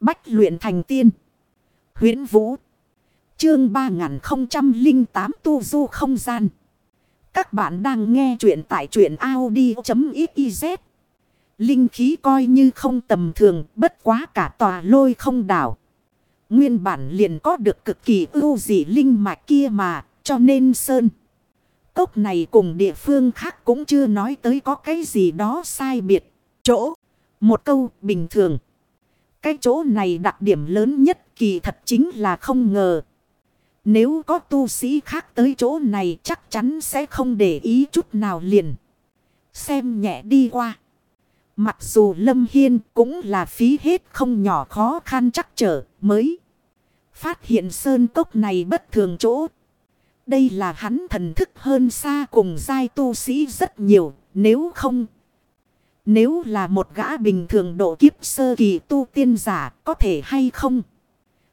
Bách luyện thành tiên. huyễn Vũ. Chương 3008 Tu Du Không Gian. Các bạn đang nghe truyện tại truyện Audi.xyz. Linh khí coi như không tầm thường, bất quá cả tòa lôi không đảo. Nguyên bản liền có được cực kỳ ưu dị linh mạch kia mà, cho nên Sơn. Cốc này cùng địa phương khác cũng chưa nói tới có cái gì đó sai biệt. Chỗ, một câu bình thường. Cái chỗ này đặc điểm lớn nhất kỳ thật chính là không ngờ. Nếu có tu sĩ khác tới chỗ này chắc chắn sẽ không để ý chút nào liền. Xem nhẹ đi qua. Mặc dù Lâm Hiên cũng là phí hết không nhỏ khó khăn chắc trở mới. Phát hiện sơn cốc này bất thường chỗ. Đây là hắn thần thức hơn xa cùng giai tu sĩ rất nhiều. Nếu không... Nếu là một gã bình thường độ kiếp sơ kỳ tu tiên giả có thể hay không?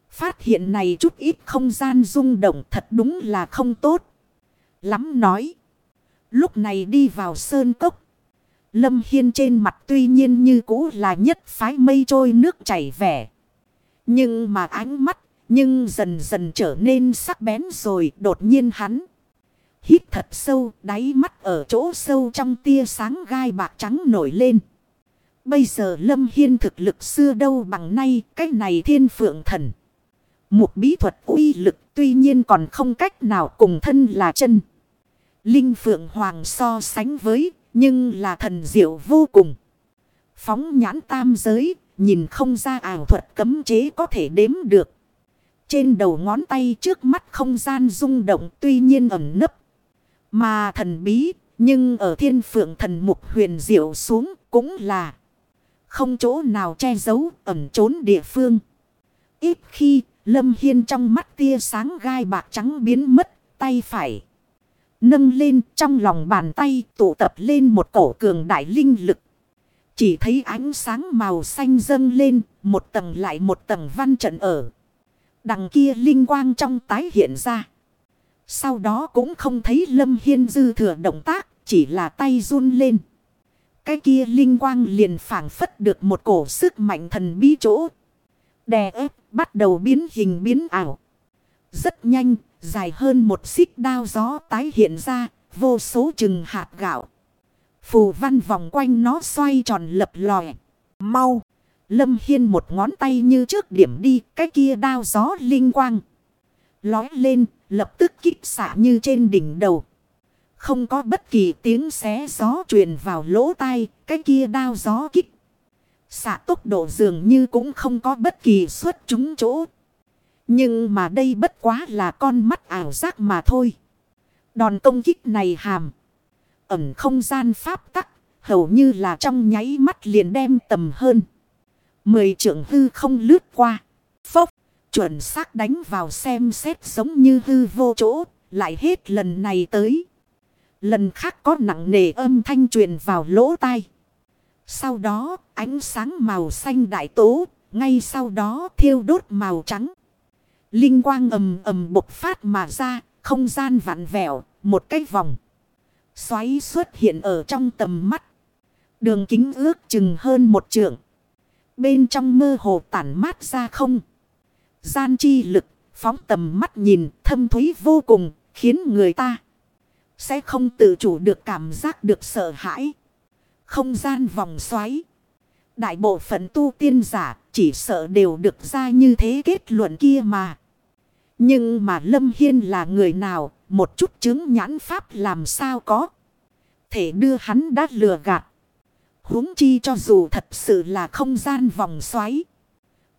Phát hiện này chút ít không gian rung động thật đúng là không tốt. Lắm nói. Lúc này đi vào sơn cốc. Lâm Hiên trên mặt tuy nhiên như cũ là nhất phái mây trôi nước chảy vẻ. Nhưng mà ánh mắt nhưng dần dần trở nên sắc bén rồi đột nhiên hắn. Hít thật sâu, đáy mắt ở chỗ sâu trong tia sáng gai bạc trắng nổi lên. Bây giờ Lâm Hiên thực lực xưa đâu bằng nay, cái này thiên phượng thần. Một bí thuật uy lực, tuy nhiên còn không cách nào cùng thân là chân. Linh phượng hoàng so sánh với, nhưng là thần diệu vô cùng. Phóng nhãn tam giới, nhìn không ra ảo thuật cấm chế có thể đếm được. Trên đầu ngón tay trước mắt không gian rung động, tuy nhiên ẩn nấp. Mà thần bí, nhưng ở thiên phượng thần mục huyền diệu xuống cũng là không chỗ nào che giấu ẩn trốn địa phương. Ít khi Lâm Hiên trong mắt tia sáng gai bạc trắng biến mất, tay phải. Nâng lên trong lòng bàn tay tụ tập lên một cổ cường đại linh lực. Chỉ thấy ánh sáng màu xanh dâng lên, một tầng lại một tầng văn trận ở. Đằng kia linh quang trong tái hiện ra. Sau đó cũng không thấy Lâm Hiên dư thừa động tác, chỉ là tay run lên. Cái kia linh quang liền phản phất được một cổ sức mạnh thần bí chỗ. Đè ép, bắt đầu biến hình biến ảo. Rất nhanh, dài hơn một xích đao gió tái hiện ra, vô số chừng hạt gạo. Phù văn vòng quanh nó xoay tròn lập lòe. Mau! Lâm Hiên một ngón tay như trước điểm đi, cái kia đao gió linh quang. Lói lên, lập tức kích xạ như trên đỉnh đầu. Không có bất kỳ tiếng xé gió truyền vào lỗ tai, cái kia đao gió kích. Xạ tốc độ dường như cũng không có bất kỳ xuất chúng chỗ. Nhưng mà đây bất quá là con mắt ảo giác mà thôi. Đòn công kích này hàm. Ẩm không gian pháp tắc, hầu như là trong nháy mắt liền đem tầm hơn. Mười trưởng hư không lướt qua. Phốc, chuẩn xác đánh vào xem xét giống như hư vô chỗ, lại hết lần này tới. Lần khác có nặng nề âm thanh truyền vào lỗ tai. Sau đó, ánh sáng màu xanh đại tố, ngay sau đó thiêu đốt màu trắng. Linh quang ầm ầm bộc phát mà ra, không gian vặn vẹo, một cái vòng. Xoáy xuất hiện ở trong tầm mắt. Đường kính ước chừng hơn một trượng. Bên trong mơ hồ tản mát ra không. Gian chi lực, phóng tầm mắt nhìn, thâm thúy vô cùng, khiến người ta sẽ không tự chủ được cảm giác được sợ hãi. Không gian vòng xoáy. Đại bộ phận tu tiên giả chỉ sợ đều được ra như thế kết luận kia mà. Nhưng mà Lâm Hiên là người nào, một chút chứng nhãn pháp làm sao có. Thể đưa hắn đã lừa gạt huống chi cho dù thật sự là không gian vòng xoáy.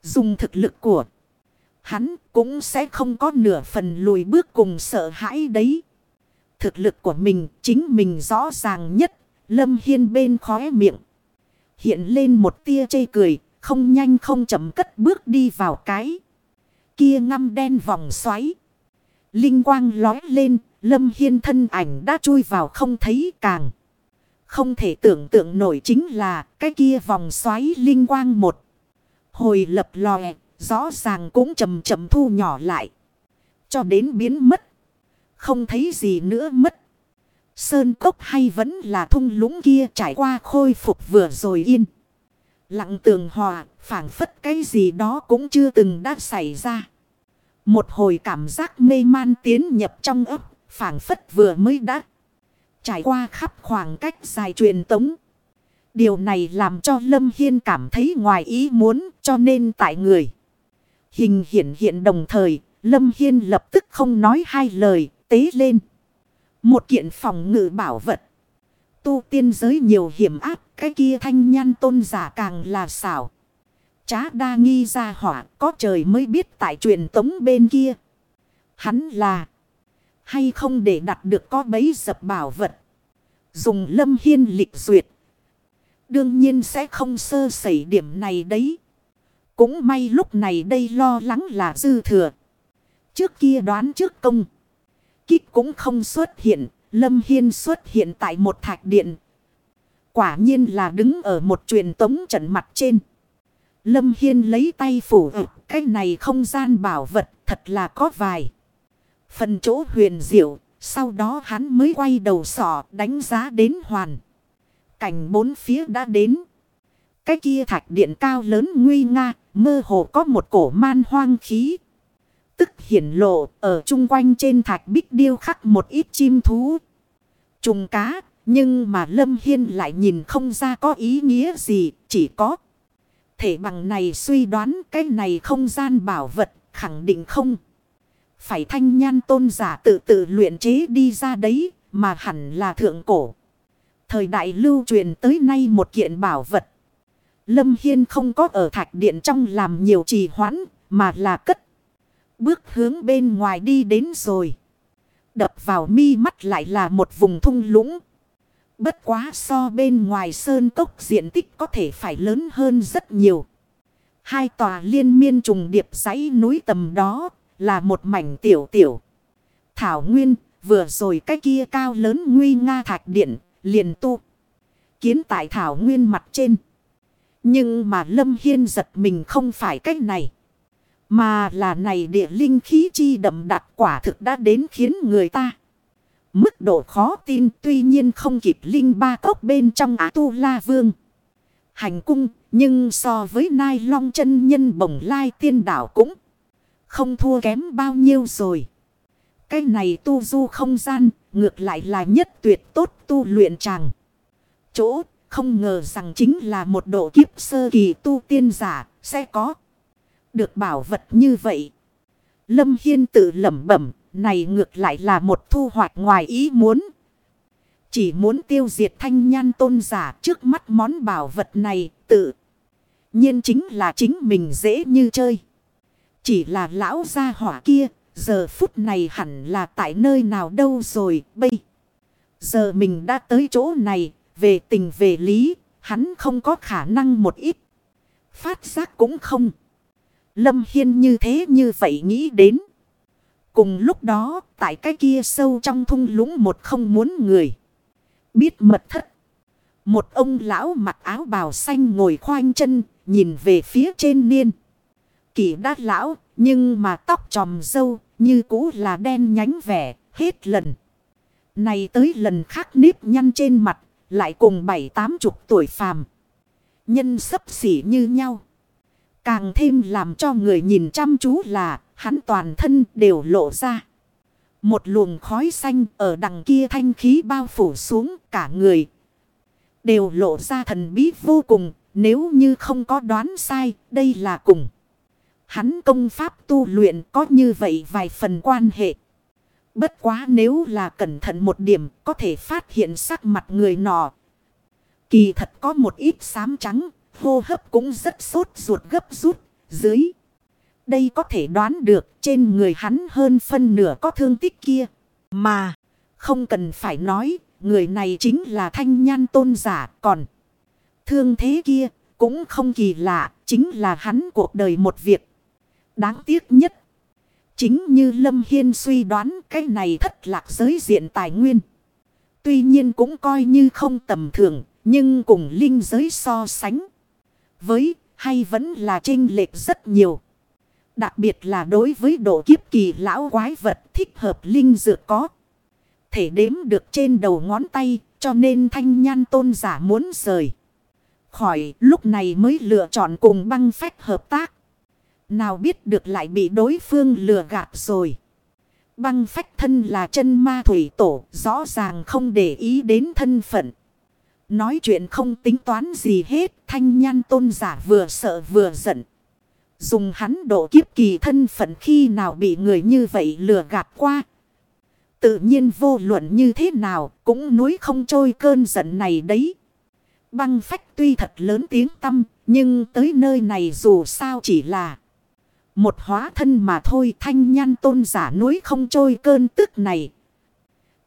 Dùng thực lực của hắn cũng sẽ không có nửa phần lùi bước cùng sợ hãi đấy. Thực lực của mình chính mình rõ ràng nhất. Lâm Hiên bên khóe miệng. Hiện lên một tia chê cười. Không nhanh không chậm cất bước đi vào cái. Kia ngăm đen vòng xoáy. Linh quang lói lên. Lâm Hiên thân ảnh đã chui vào không thấy càng. Không thể tưởng tượng nổi chính là cái kia vòng xoáy linh quang một. Hồi lập lòe, rõ ràng cũng chậm chậm thu nhỏ lại. Cho đến biến mất. Không thấy gì nữa mất. Sơn cốc hay vẫn là thung lũng kia trải qua khôi phục vừa rồi yên. Lặng tường hòa, phảng phất cái gì đó cũng chưa từng đã xảy ra. Một hồi cảm giác mê man tiến nhập trong ấp, phảng phất vừa mới đã trải qua khắp khoảng cách dài truyền tống. Điều này làm cho Lâm Hiên cảm thấy ngoài ý muốn cho nên tại người. Hình hiện hiện đồng thời, Lâm Hiên lập tức không nói hai lời, tế lên. Một kiện phòng ngự bảo vật. Tu tiên giới nhiều hiểm áp, cái kia thanh nhan tôn giả càng là xảo. Chá đa nghi ra hỏa, có trời mới biết tại truyền tống bên kia. Hắn là, hay không để đặt được có bấy dập bảo vật. Dùng lâm hiên lịch duyệt. Đương nhiên sẽ không sơ sẩy điểm này đấy. Cũng may lúc này đây lo lắng là dư thừa. Trước kia đoán trước công. Kích cũng không xuất hiện. Lâm Hiên xuất hiện tại một thạch điện. Quả nhiên là đứng ở một truyền tống trận mặt trên. Lâm Hiên lấy tay phủ ực. Cái này không gian bảo vật thật là có vài. Phần chỗ huyền diệu. Sau đó hắn mới quay đầu sỏ đánh giá đến hoàn. Cảnh bốn phía đã đến. Cái kia thạch điện cao lớn nguy nga. Mơ hồ có một cổ man hoang khí tức hiển lộ ở chung quanh trên thạch bích điêu khắc một ít chim thú. Trùng cá, nhưng mà Lâm Hiên lại nhìn không ra có ý nghĩa gì, chỉ có. Thể bằng này suy đoán cái này không gian bảo vật, khẳng định không. Phải thanh nhan tôn giả tự tự luyện chế đi ra đấy, mà hẳn là thượng cổ. Thời đại lưu truyền tới nay một kiện bảo vật. Lâm Hiên không có ở thạch điện trong làm nhiều trì hoãn, mà là cất. Bước hướng bên ngoài đi đến rồi. Đập vào mi mắt lại là một vùng thung lũng. Bất quá so bên ngoài sơn cốc diện tích có thể phải lớn hơn rất nhiều. Hai tòa liên miên trùng điệp dãy núi tầm đó là một mảnh tiểu tiểu. Thảo Nguyên vừa rồi cái kia cao lớn nguy nga thạch điện liền tu. Kiến tại Thảo Nguyên mặt trên. Nhưng mà Lâm Hiên giật mình không phải cách này. Mà là này địa linh khí chi đậm đặc quả thực đã đến khiến người ta. Mức độ khó tin tuy nhiên không kịp linh ba cốc bên trong Á Tu La Vương. Hành cung, nhưng so với nai long chân nhân bồng lai tiên đảo cũng không thua kém bao nhiêu rồi. Cái này tu du không gian, ngược lại là nhất tuyệt tốt tu luyện chàng. Chỗ không ngờ rằng chính là một độ kiếp sơ kỳ tu tiên giả sẽ có. Được bảo vật như vậy. Lâm Hiên tự lẩm bẩm. Này ngược lại là một thu hoạch ngoài ý muốn. Chỉ muốn tiêu diệt thanh nhan tôn giả trước mắt món bảo vật này, tự. nhiên chính là chính mình dễ như chơi. Chỉ là lão gia hỏa kia. Giờ phút này hẳn là tại nơi nào đâu rồi, bây. Giờ mình đã tới chỗ này. Về tình về lý. Hắn không có khả năng một ít. Phát giác cũng không. Lâm Hiên như thế như vậy nghĩ đến. Cùng lúc đó, tại cái kia sâu trong thung lũng một không muốn người. Biết mật thất. Một ông lão mặc áo bào xanh ngồi khoanh chân, nhìn về phía trên niên. Kỳ đát lão, nhưng mà tóc tròm dâu, như cũ là đen nhánh vẻ, hết lần. Này tới lần khác nếp nhăn trên mặt, lại cùng bảy tám chục tuổi phàm. Nhân sấp xỉ như nhau. Càng thêm làm cho người nhìn chăm chú là hắn toàn thân đều lộ ra. Một luồng khói xanh ở đằng kia thanh khí bao phủ xuống cả người. Đều lộ ra thần bí vô cùng, nếu như không có đoán sai, đây là cùng. Hắn công pháp tu luyện có như vậy vài phần quan hệ. Bất quá nếu là cẩn thận một điểm có thể phát hiện sắc mặt người nọ. Kỳ thật có một ít xám trắng hô hấp cũng rất sốt ruột gấp rút, dưới. Đây có thể đoán được trên người hắn hơn phân nửa có thương tích kia. Mà, không cần phải nói, người này chính là thanh nhan tôn giả còn. Thương thế kia cũng không kỳ lạ, chính là hắn cuộc đời một việc. Đáng tiếc nhất. Chính như Lâm Hiên suy đoán cái này thất lạc giới diện tài nguyên. Tuy nhiên cũng coi như không tầm thường, nhưng cùng linh giới so sánh với hay vẫn là trinh lệch rất nhiều. Đặc biệt là đối với độ kiếp kỳ lão quái vật thích hợp linh dược có. Thể đếm được trên đầu ngón tay cho nên thanh nhan tôn giả muốn rời. khỏi lúc này mới lựa chọn cùng băng phách hợp tác. Nào biết được lại bị đối phương lừa gạt rồi. Băng phách thân là chân ma thủy tổ, rõ ràng không để ý đến thân phận. Nói chuyện không tính toán gì hết, thanh nhan tôn giả vừa sợ vừa giận. Dùng hắn độ kiếp kỳ thân phận khi nào bị người như vậy lừa gạt qua. Tự nhiên vô luận như thế nào cũng núi không trôi cơn giận này đấy. Băng phách tuy thật lớn tiếng tâm nhưng tới nơi này dù sao chỉ là một hóa thân mà thôi, thanh nhan tôn giả núi không trôi cơn tức này.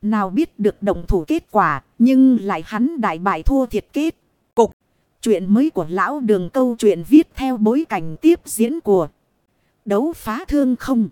Nào biết được đồng thủ kết quả, nhưng lại hắn đại bại thua thiệt kết. Cục. Chuyện mới của lão đường câu chuyện viết theo bối cảnh tiếp diễn của đấu phá thương không.